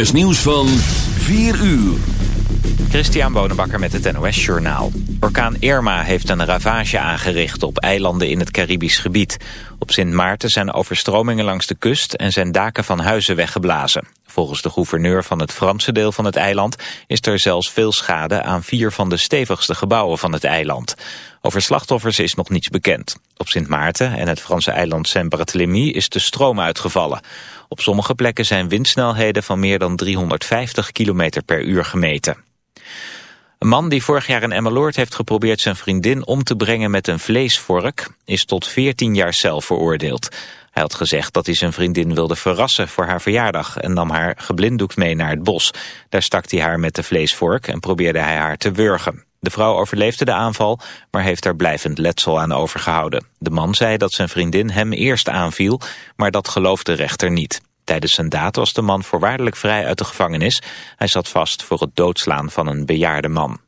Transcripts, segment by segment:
is nieuws van 4 uur. Christian Bonenbakker met het NOS Journaal. Orkaan Irma heeft een ravage aangericht op eilanden in het Caribisch gebied. Op Sint Maarten zijn overstromingen langs de kust en zijn daken van huizen weggeblazen. Volgens de gouverneur van het Franse deel van het eiland is er zelfs veel schade aan vier van de stevigste gebouwen van het eiland. Over slachtoffers is nog niets bekend. Op Sint Maarten en het Franse eiland Saint-Barthélemy is de stroom uitgevallen. Op sommige plekken zijn windsnelheden van meer dan 350 km per uur gemeten. Een man die vorig jaar in Emmeloord heeft geprobeerd zijn vriendin om te brengen met een vleesvork, is tot 14 jaar cel veroordeeld. Hij had gezegd dat hij zijn vriendin wilde verrassen voor haar verjaardag en nam haar geblinddoekt mee naar het bos. Daar stak hij haar met de vleesvork en probeerde hij haar te wurgen. De vrouw overleefde de aanval, maar heeft er blijvend letsel aan overgehouden. De man zei dat zijn vriendin hem eerst aanviel, maar dat geloofde de rechter niet. Tijdens zijn daad was de man voorwaardelijk vrij uit de gevangenis. Hij zat vast voor het doodslaan van een bejaarde man.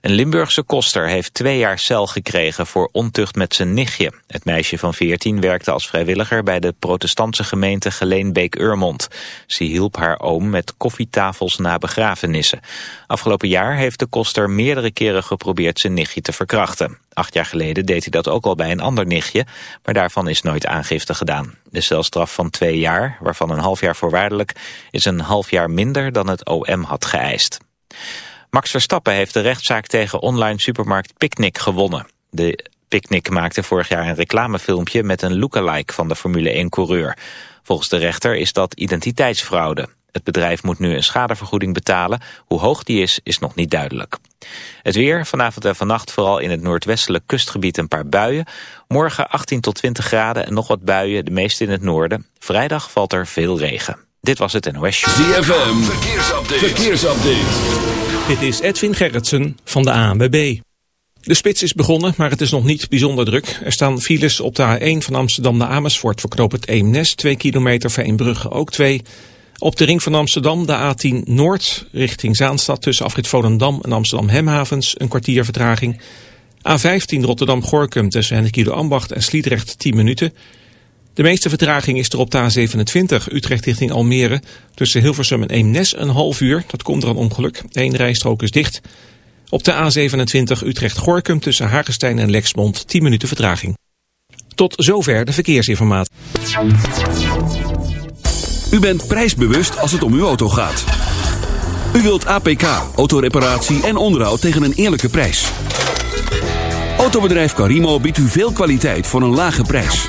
Een Limburgse koster heeft twee jaar cel gekregen voor ontucht met zijn nichtje. Het meisje van 14 werkte als vrijwilliger bij de protestantse gemeente Geleenbeek-Urmond. Ze hielp haar oom met koffietafels na begrafenissen. Afgelopen jaar heeft de koster meerdere keren geprobeerd zijn nichtje te verkrachten. Acht jaar geleden deed hij dat ook al bij een ander nichtje, maar daarvan is nooit aangifte gedaan. De celstraf van twee jaar, waarvan een half jaar voorwaardelijk, is een half jaar minder dan het OM had geëist. Max Verstappen heeft de rechtszaak tegen online supermarkt Picnic gewonnen. De Picnic maakte vorig jaar een reclamefilmpje met een lookalike van de Formule 1-coureur. Volgens de rechter is dat identiteitsfraude. Het bedrijf moet nu een schadevergoeding betalen. Hoe hoog die is, is nog niet duidelijk. Het weer, vanavond en vannacht vooral in het noordwestelijk kustgebied een paar buien. Morgen 18 tot 20 graden en nog wat buien, de meeste in het noorden. Vrijdag valt er veel regen. Dit was het NOS Show. ZFM, verkeersupdate. verkeersupdate. Dit is Edwin Gerritsen van de ANWB. De spits is begonnen, maar het is nog niet bijzonder druk. Er staan files op de A1 van Amsterdam naar Amersfoort voor knoop het Eemnes. 2 kilometer voor Eembrugge ook 2. Op de ring van Amsterdam de A10 Noord richting Zaanstad tussen afrit Volendam en Amsterdam Hemhavens. Een kwartier vertraging. A15 Rotterdam-Gorkum tussen Hennekido Ambacht en Sliedrecht 10 minuten. De meeste vertraging is er op de A27 Utrecht richting Almere. Tussen Hilversum en Eemnes een half uur. Dat komt er een ongeluk. Eén rijstrook is dicht. Op de A27 Utrecht-Gorkum tussen Hagestein en Lexmond 10 minuten vertraging. Tot zover de verkeersinformatie. U bent prijsbewust als het om uw auto gaat. U wilt APK, autoreparatie en onderhoud tegen een eerlijke prijs. Autobedrijf Carimo biedt u veel kwaliteit voor een lage prijs.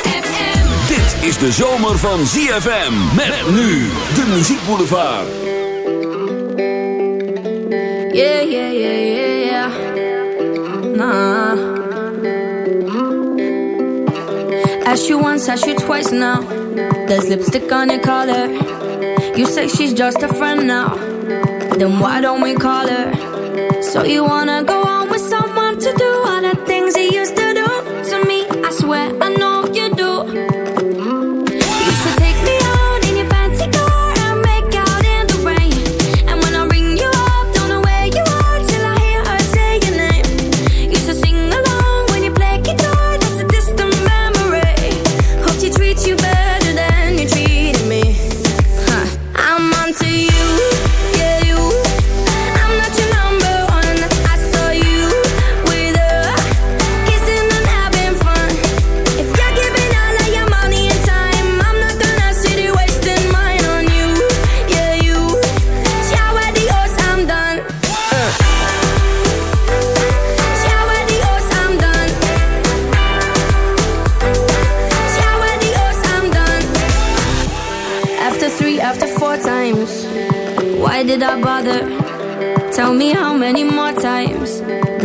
Is de zomer van ZFM. Met nu de muziekboulevard. Yeah, yeah, yeah, yeah, yeah. Nah. Asked you once, asked you twice now. There's lipstick on your collar. You say she's just a friend now. Then why don't we call her? So you wanna go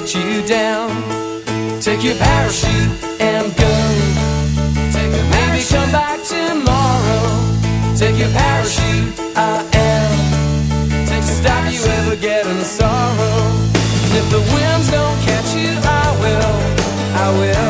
let you down. Take your parachute and go. Take Maybe come back tomorrow. Take your parachute, I am. Take the stop you ever getting sorrow. And if the winds don't catch you, I will. I will.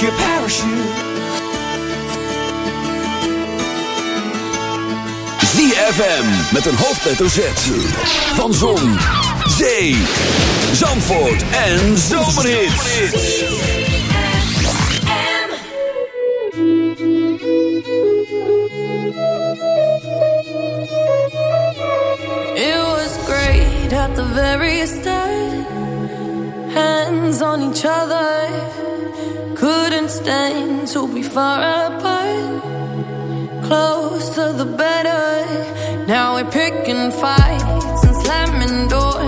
your parachute. ZFM met een hoofdletter Z. Van Zon, Zee, Zandvoort en Zomerhit. It was great at the very start. Hands on each other. couldn't stand to be far apart. Close to the better. Now we're picking fights and slamming doors.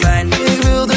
fijn. Ik wil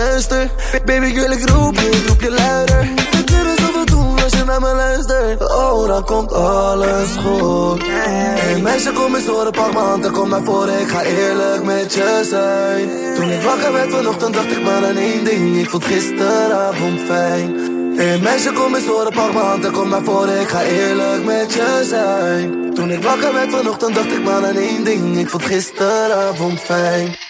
duister. Baby ik roep je, roep je luider. We kunnen zoveel doen als je naar me luistert. Oh, dan komt alles goed. Hey meisje, kom eens horen, pak m'n hand en kom naar voren. Ik ga eerlijk met je zijn. Toen ik wakker werd vanochtend, dacht ik maar aan één ding. Ik vond gisteravond fijn. Hey meisje, kom eens horen, pak m'n hand en kom naar voren. Ik ga eerlijk met je zijn. Toen ik wakker werd vanochtend, dacht ik maar aan één ding. Ik vond gisteravond fijn.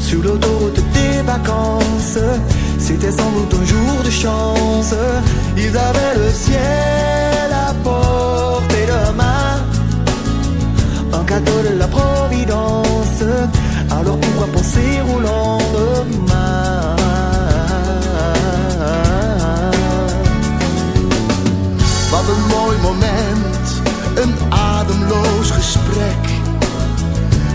Sur l'autoroute des vacances C'était sans doute un jour de chance. Ils avaient le ciel à portée de main. Un cadeau de la providence Alors pourquoi penser au lendemain? Wat een mooi moment, een ademloos gesprek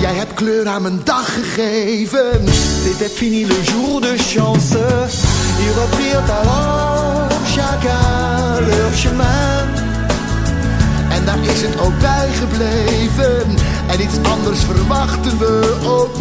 Jij hebt kleur aan mijn dag gegeven. C'était fini le jour de chance. Ils reprirent alors chacun leur chemin. En daar is het ook bij gebleven. En iets anders verwachten we ook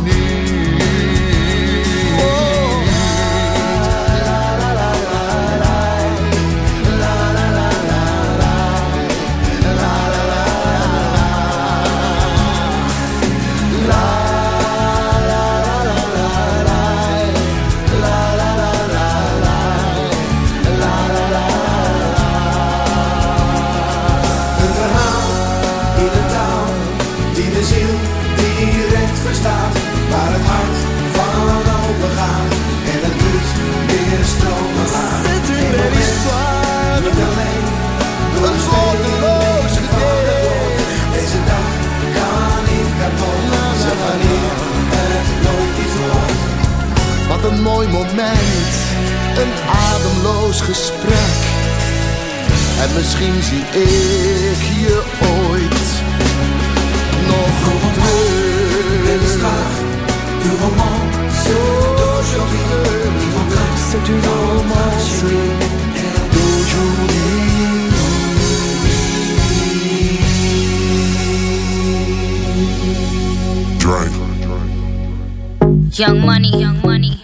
een mooi moment, een ademloos gesprek. En misschien zie ik je ooit nog terug. Du romance d'aujourd'hui, C'est une romance Young money, young money,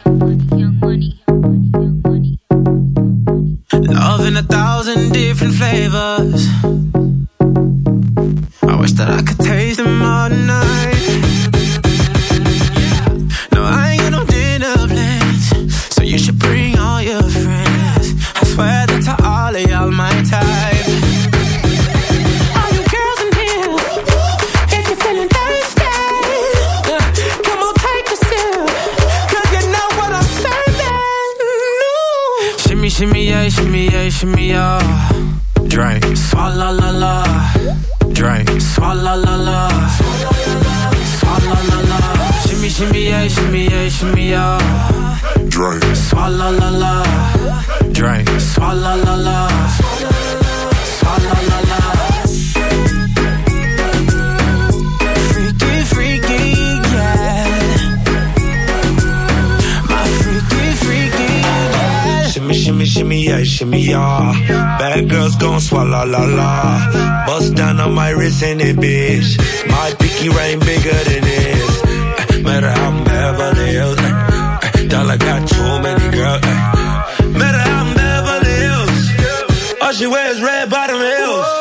I wish that I could shimmy, yeah. Bad girls gon' swallow la la. Bust down on my wrist and it, bitch. My pinky ring bigger than this. Eh, Matter how I'm Beverly Hills. eh, Dollar got too many girls. Matter how I'm Beverly Hills. All she wears red bottom heels.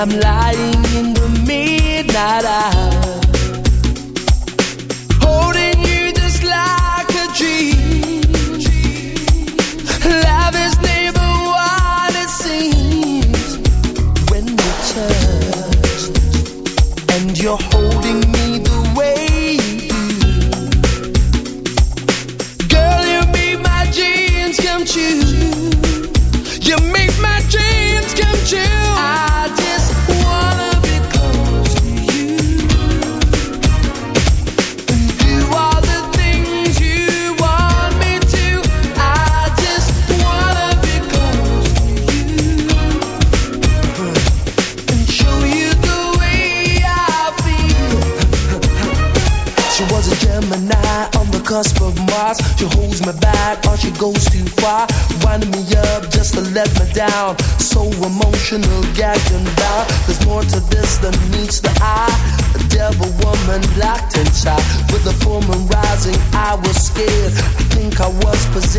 I'm lying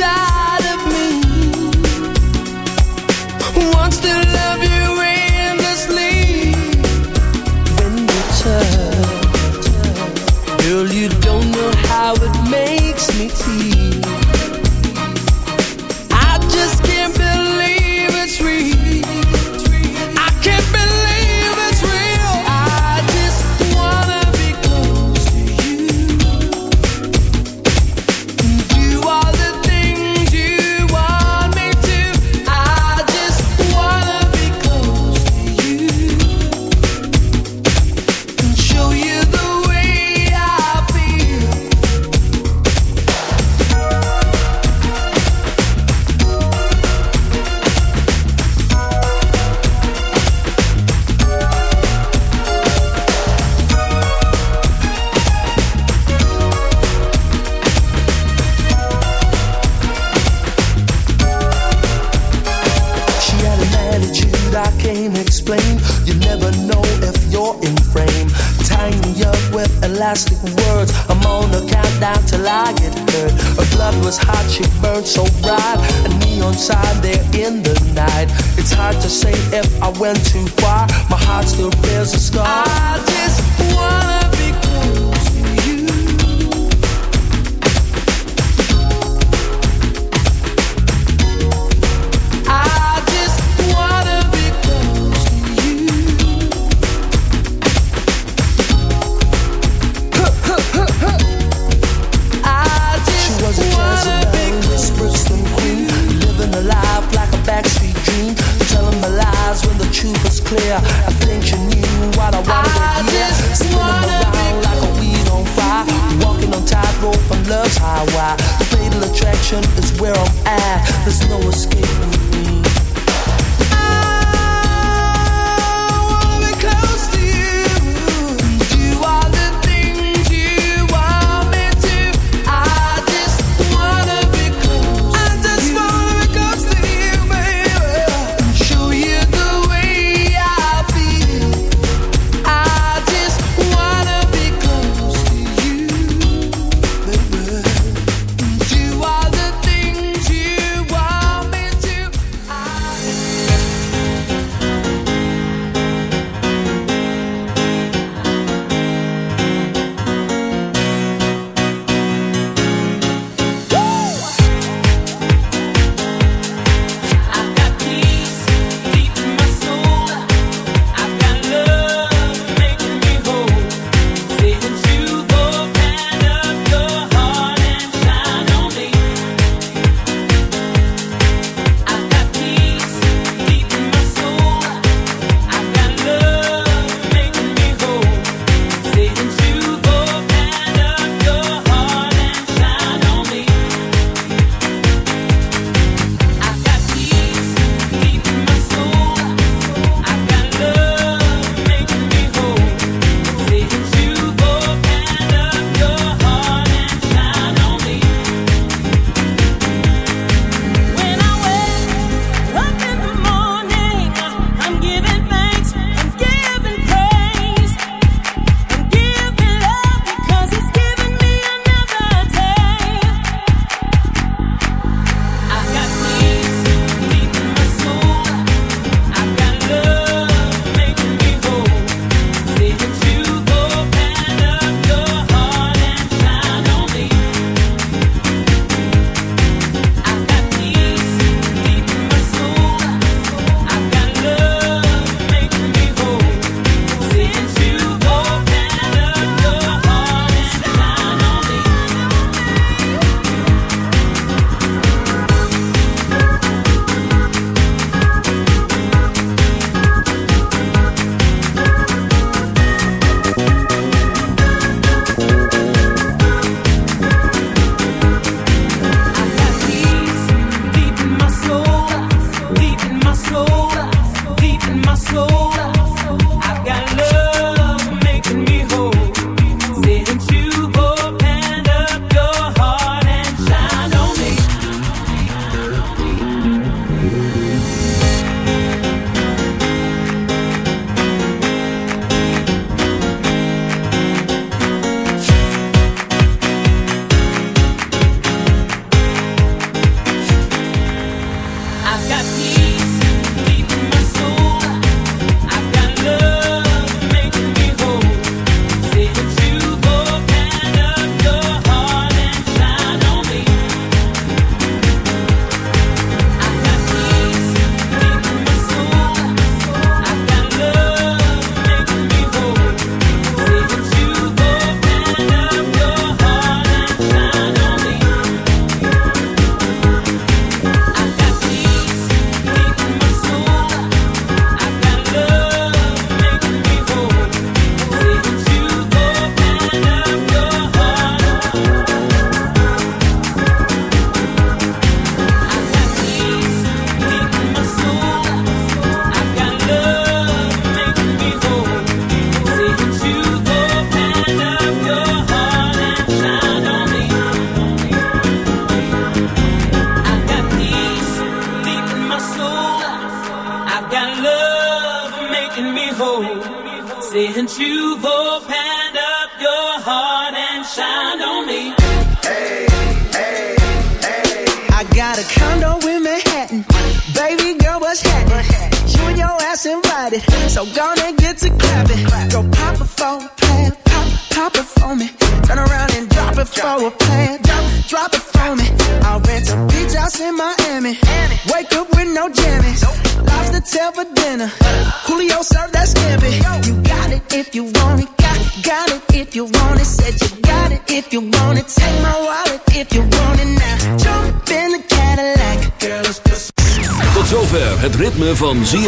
Inside of me wants to love you endlessly. When you touch, girl, you don't know how it makes me feel. I just can't believe it's real.